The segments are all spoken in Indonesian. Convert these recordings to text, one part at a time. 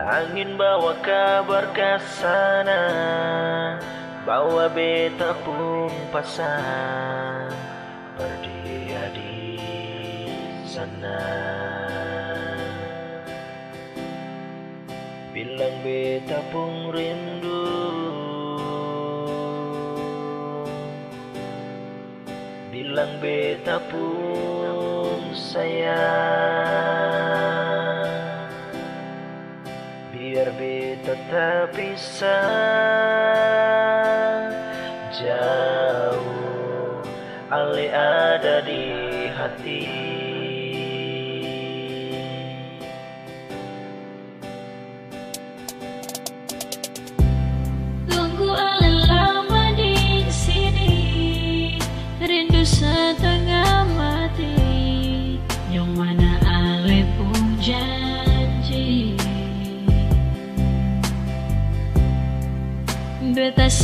Angin bawa kabar ke sana Bawa beta pun pasan Berdia di sana. Bilang beta pun rindu. Bilang beta pun sayang tak bisa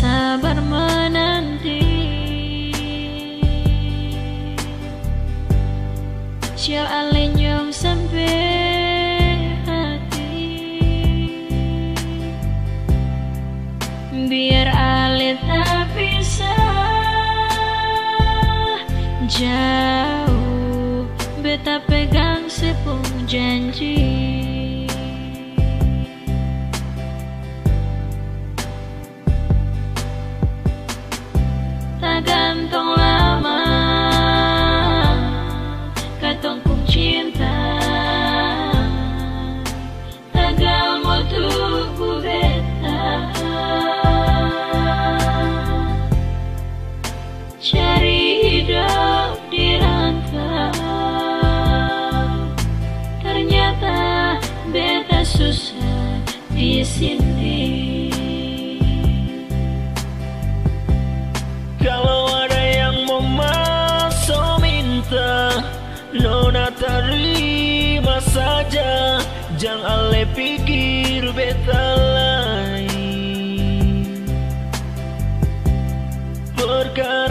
sabar menanti. Ale nyong sampai hati. Biar ale tak bisa jauh. Beta pegang sepung janji Nona terima saja Jangan ale pikir beta lain. Perkara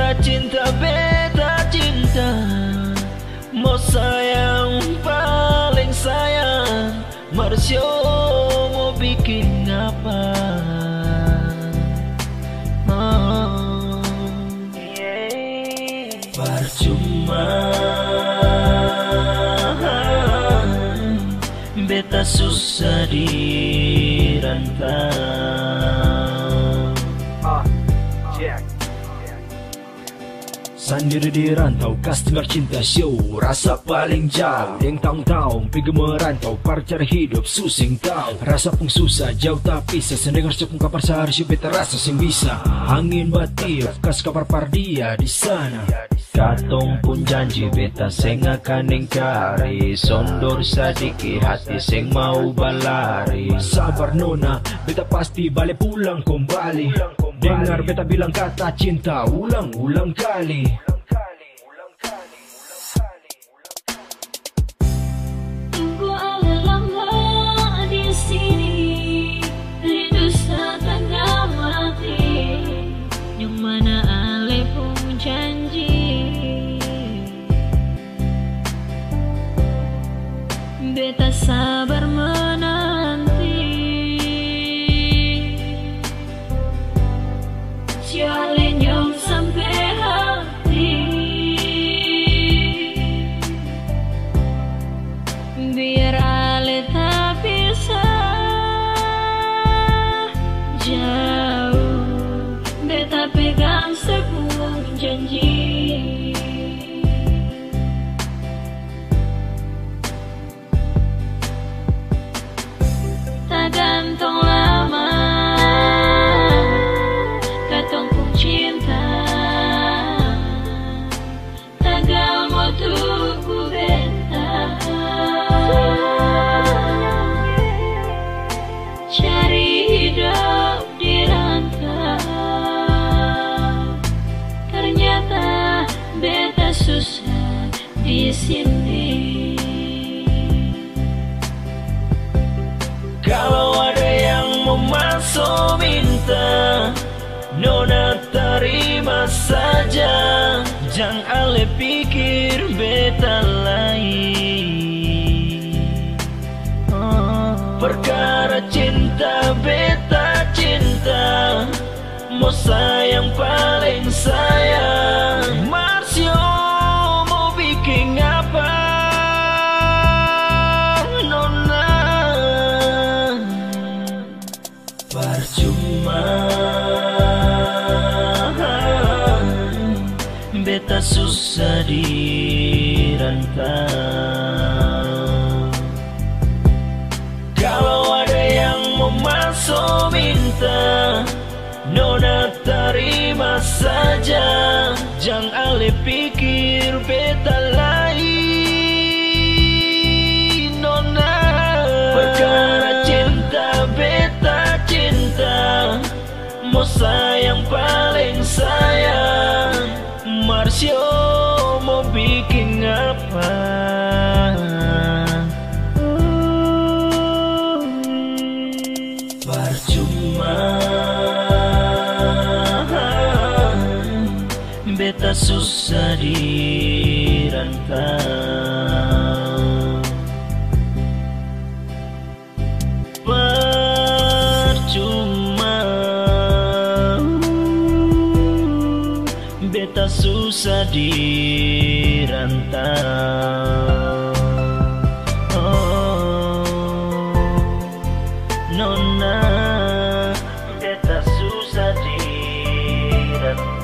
susah dirantau Sendiri di rantau, customer cinta show. Rasa paling jauh Deng tahun-tahun, pergi merantau. Parcar hidup, susing tahu Rasa pun susah, jauh tapi Sesendengar sepung kapar sehari beta rasa sing bisa. Angin batiup, kas kapar pardia di sana. Katong pun janji beta seng akan ingkari. Sondor sadiki hati seng mau balari. Sabar nona, beta pasti balik pulang kembali Dengar beta bilang kata cinta ulang-ulang kali dirantau Kalau ada yang mau masuk minta Nona terima saja. Jangan ale pikir beta lain Nona. Perkara cinta beta cinta Mau sayang paling sayang. Marsio susah dirantau Oh Nona Beta susah dirantau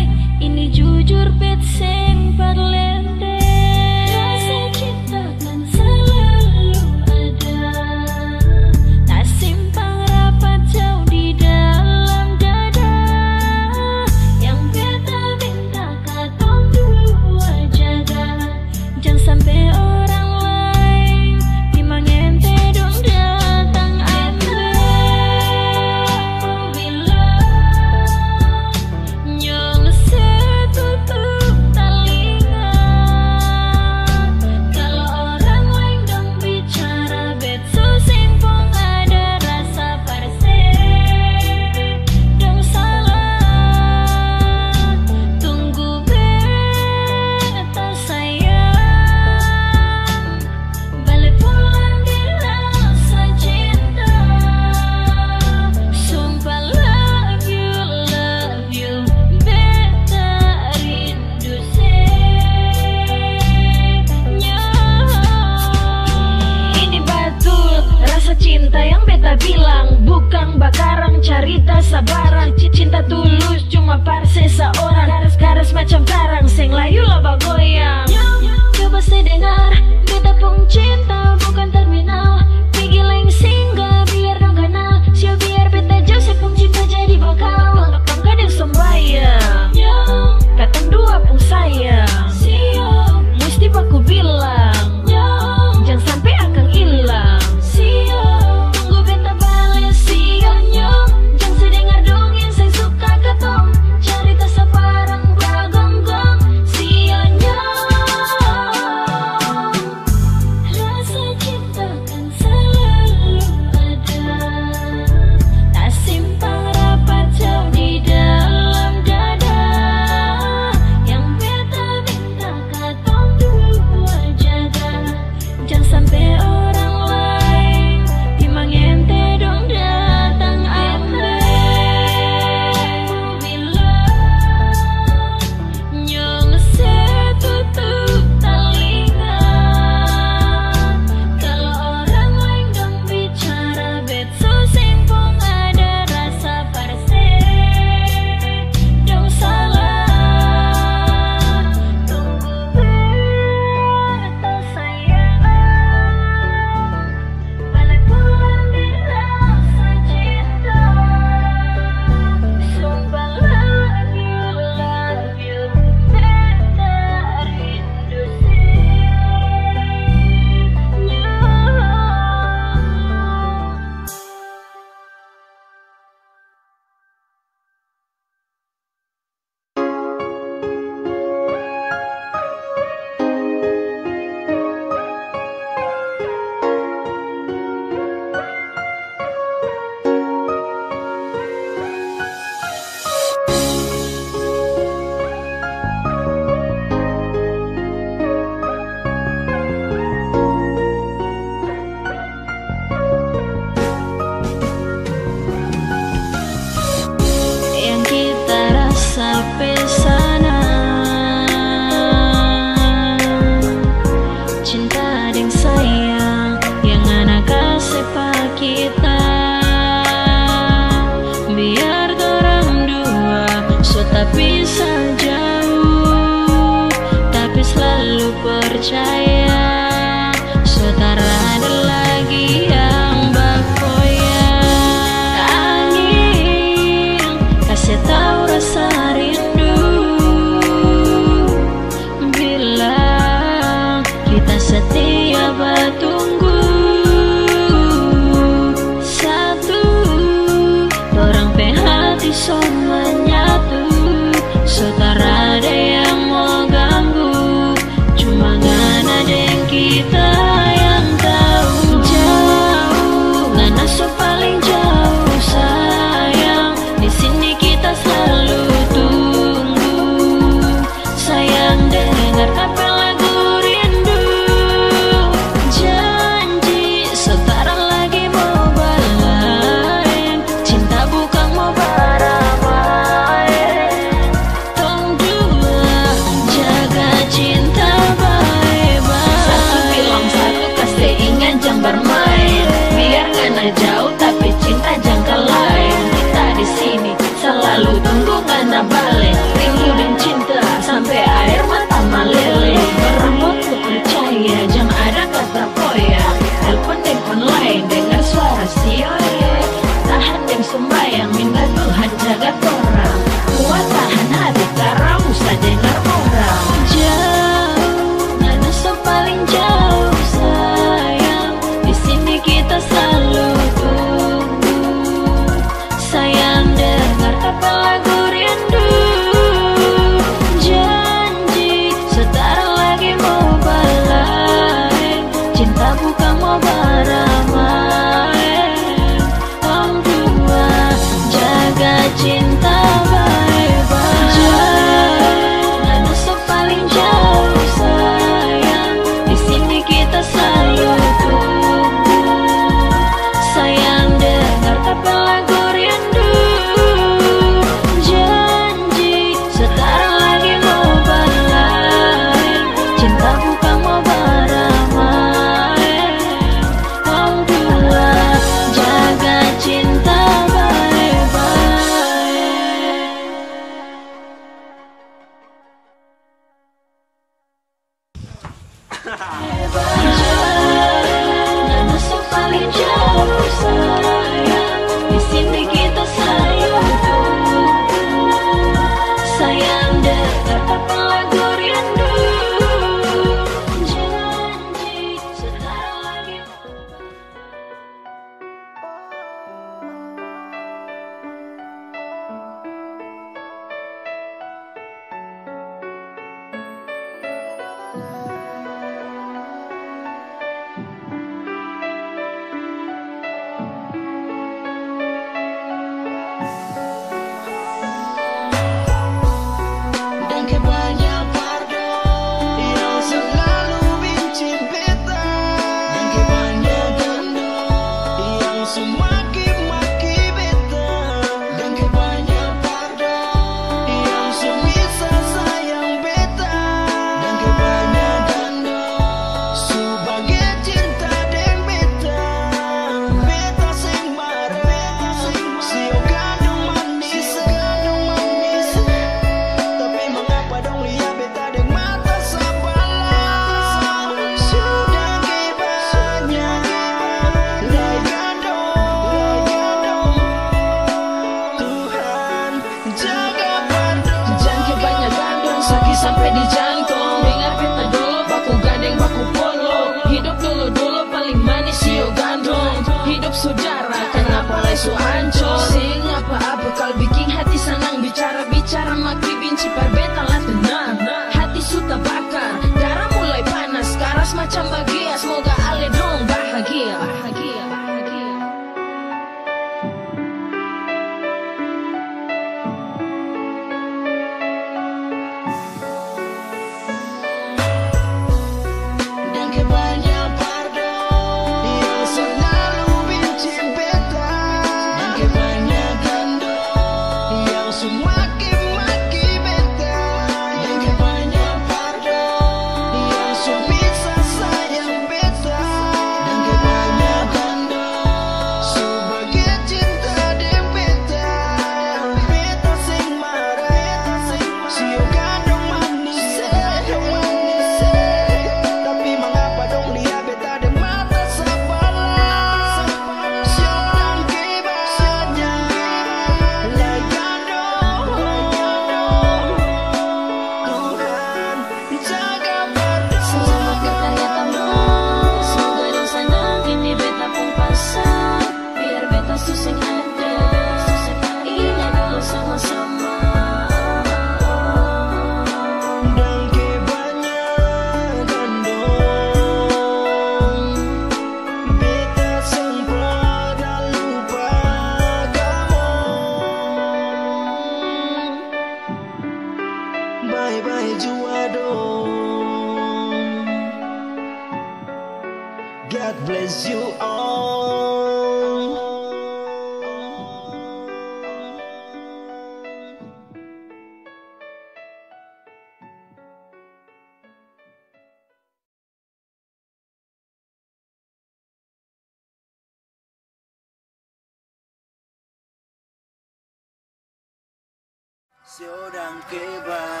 que up.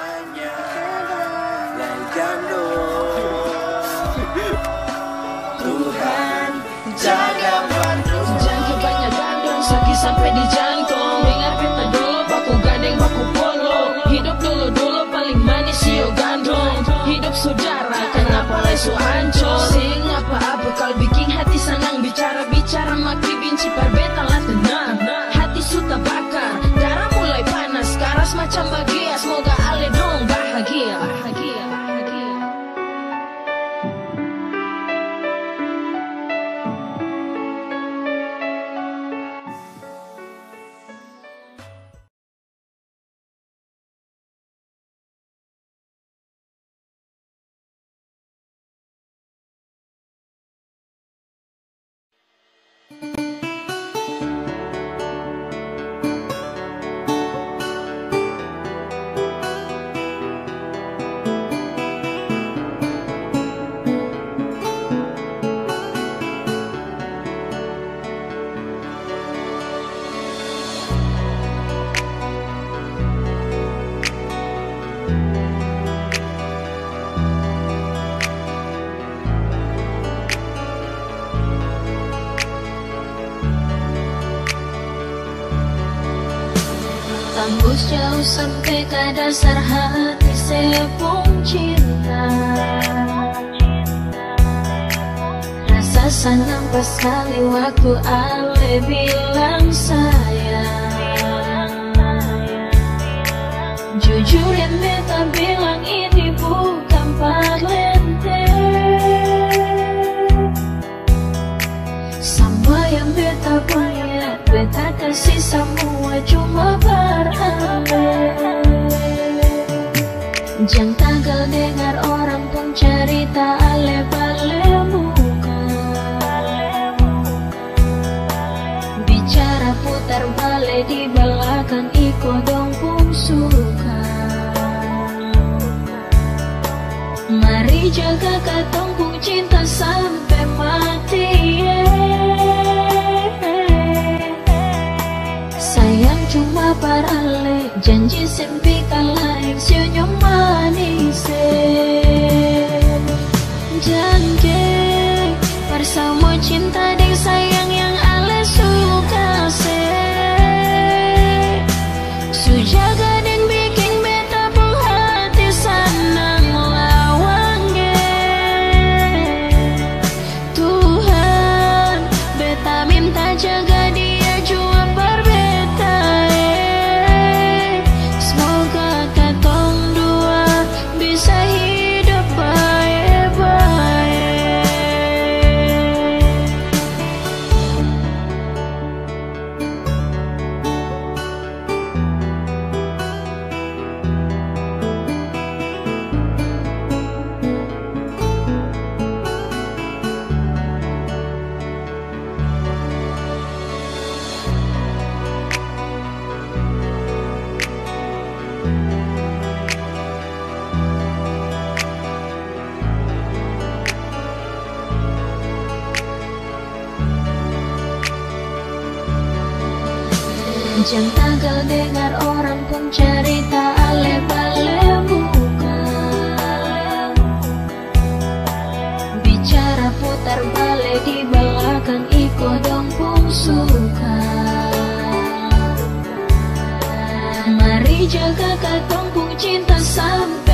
Tembus jauh sampai ke dasar hati sepung cinta. Rasa senang pas kali waktu Ale bilang sayang. Jujur yang beta bilang ini bukan parlente. Sama yang beta punya Beta kasih semua cuma berale Jangan tanggal dengar orang pun cerita ale bale muka Bicara putar balik di belakang iko dong pun suka Mari jaga katong pun cinta sampai Jangan tanggal dengar orang pun cerita ale bale muka Bicara putar balik di belakang iko dong pun suka Mari jaga katong pun cinta sampai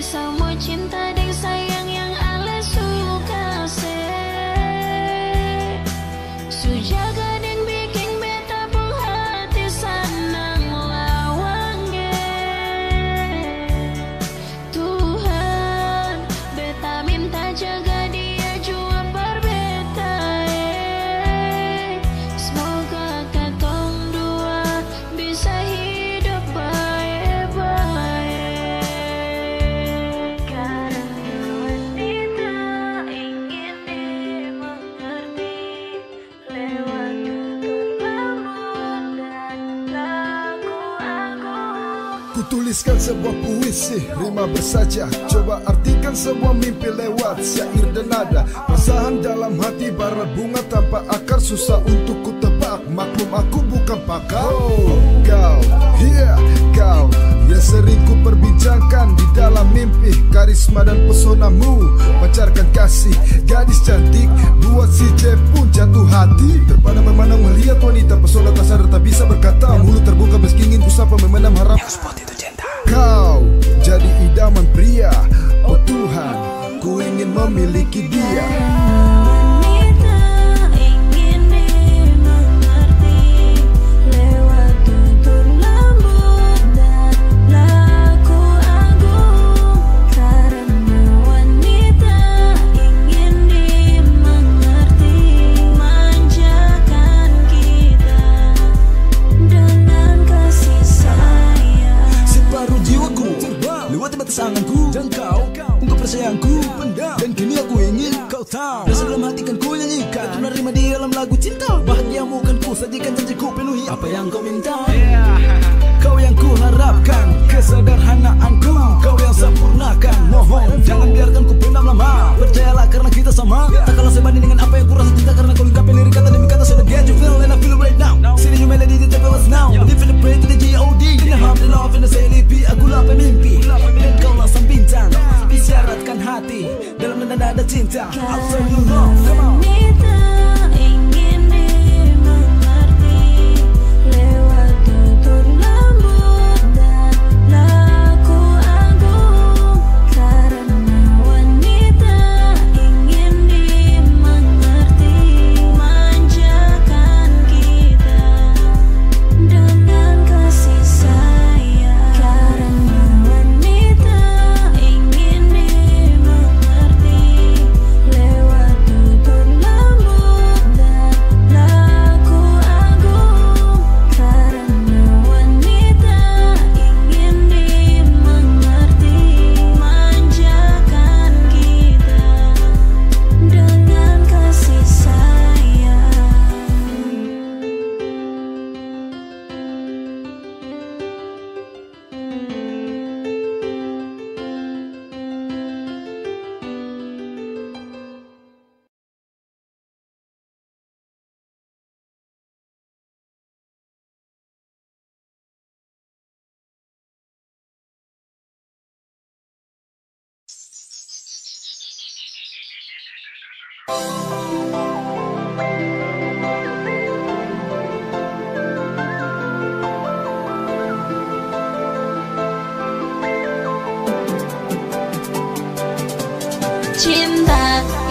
so sebuah puisi Rima bersaja. Coba artikan sebuah mimpi lewat Syair dan nada. Pasahan dalam hati Barat bunga tanpa akar. Susah untuk ku tebak Maklum aku bukan pakar. Oh, Kau, yeah, kau. Yang sering ku perbincangkan Di dalam mimpi. Karisma dan pesonamu Pancarkan kasih. Gadis cantik Buat si J pun jatuh hati. Terpana memandang melihat wanita Pesona tak sadar tak bisa berkata. Mulut terbuka meski ingin ku sapa memendam harap Kau jadi idaman pria. Oh Tuhan, ku ingin memiliki dia sayangku pendam. Dan kini aku ingin kau tahu. Rasa dalam hati kan ku nyanyikan Aku menerima di dalam lagu cinta. Bahagia mu kan ku sajikan janji penuhi Apa yang kau minta. Kau yang ku harapkan Kesederhanaanku Kau yang sempurnakan. Mohon jangan biarkan ku pendam lama. Percayalah karena kita sama. Tak kalah sebanding dengan apa yang ku rasa cinta Karena kau lengkapi lirik kata demi kata. Sudah get you feel and I feel right now.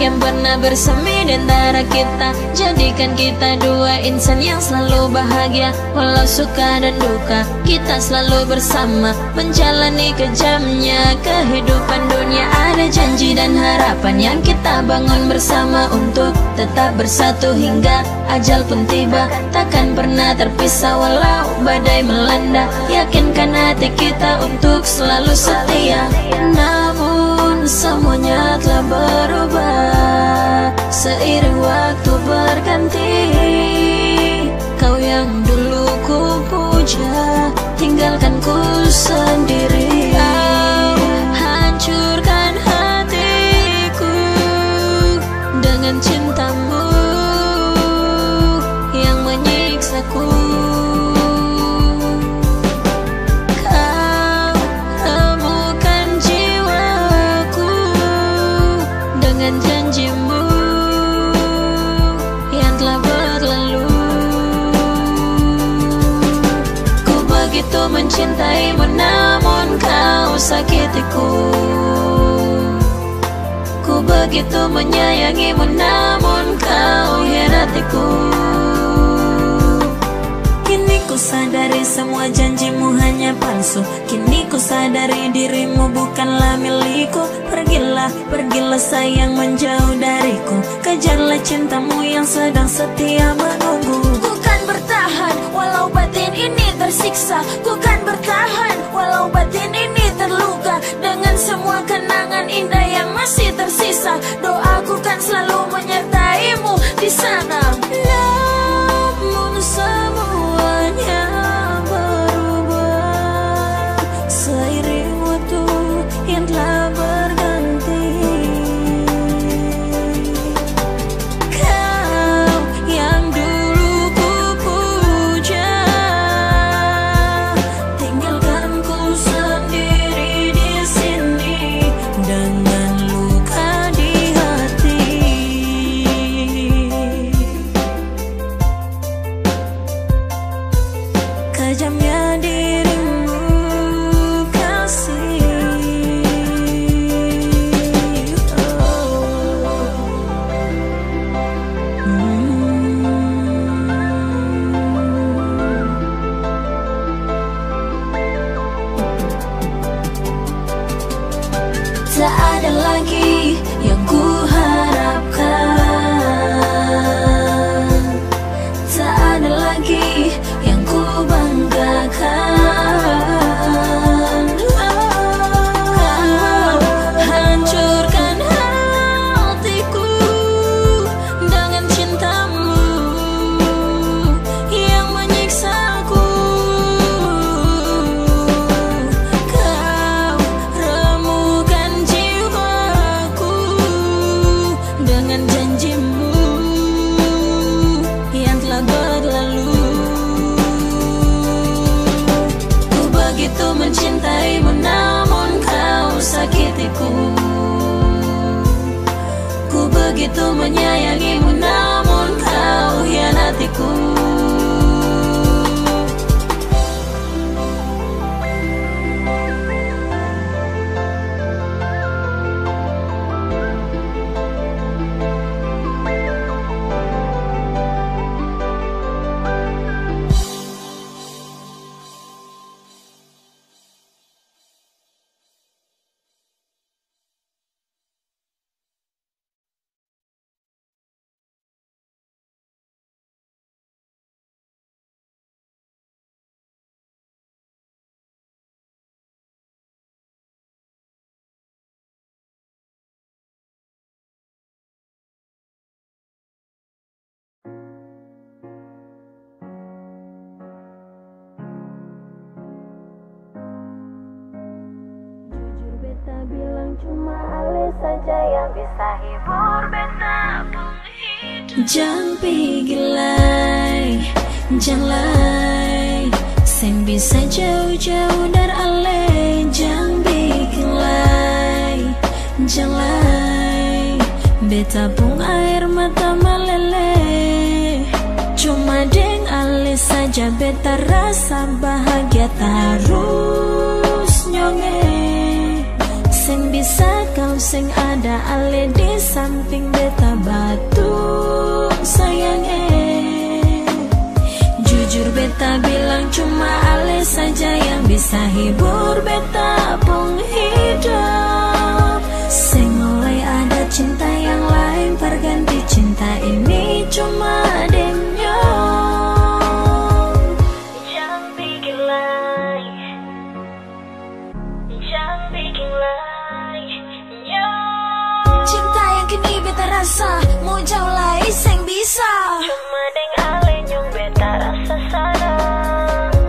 Pernah bersemi di antara kita. Jadikan kita dua insan yang selalu bahagia. Walau suka dan duka kita selalu bersama. Menjalani kejamnya kehidupan dunia. Ada janji dan harapan yang kita bangun bersama Untuk tetap bersatu hingga ajal pun tiba. Takkan pernah terpisah walau badai melanda. Yakinkan hati kita untuk selalu setia. Namun semuanya telah berubah Seiring waktu berganti. Kau yang dulu ku puja Tinggalkan ku sendiri. Kau hancurkan hatiku Dengan cintamu mencintaimu namun kau sakitiku. Ku begitu menyayangimu namun kau hianatiku Kini ku sadari semua janjimu hanya palsu. Kini ku sadari dirimu bukanlah milikku. Pergilah, pergilah sayang menjauh dariku. Kejarlah cintamu yang sedang setia menunggu. Ku kan bertahan walau batin ini tersiksa Doaku kan selalu menyertaimu di sana Tak ada lagi Gilai, jangan Sen bisa jauh-jauh dari Ale Jangan gilai, jangan Beta pun air mata meleleh. Cuma deng Ale saja beta rasa bahagia terus nyonge Sing bisa kau sing ada ale di samping beta batu. Sayangnya Jujur beta bilang cuma ale saja yang bisa hibur beta pun hidup. Sing mulai ada cinta yang lain perganti cinta ini cuma denyo rasa Mau jauh lain sing bisa. Cuma deng ale nyong beta rasa sana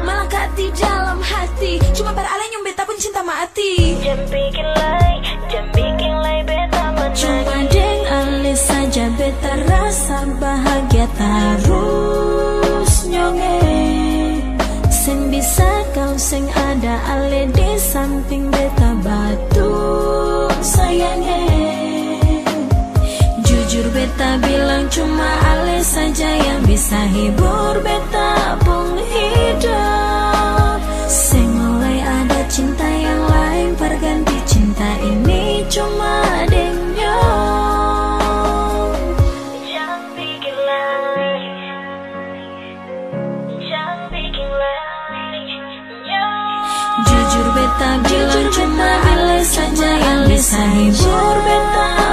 Melekat di dalam hati Cuma bar ale nyong beta pun cinta mati. Jangan bikin lain Jangan bikin lain beta menang Cuma deng ale saja beta rasa bahagia terus nyonge. Sing bisa kau sing ada ale di samping beta batu sayangnya Beta bilang cuma ale saja yang bisa hibur beta pun hidup. Sing ada cinta yang lain perganti cinta ini cuma denyo Jujur beta bilang cuma ale saja yang bisa hibur beta.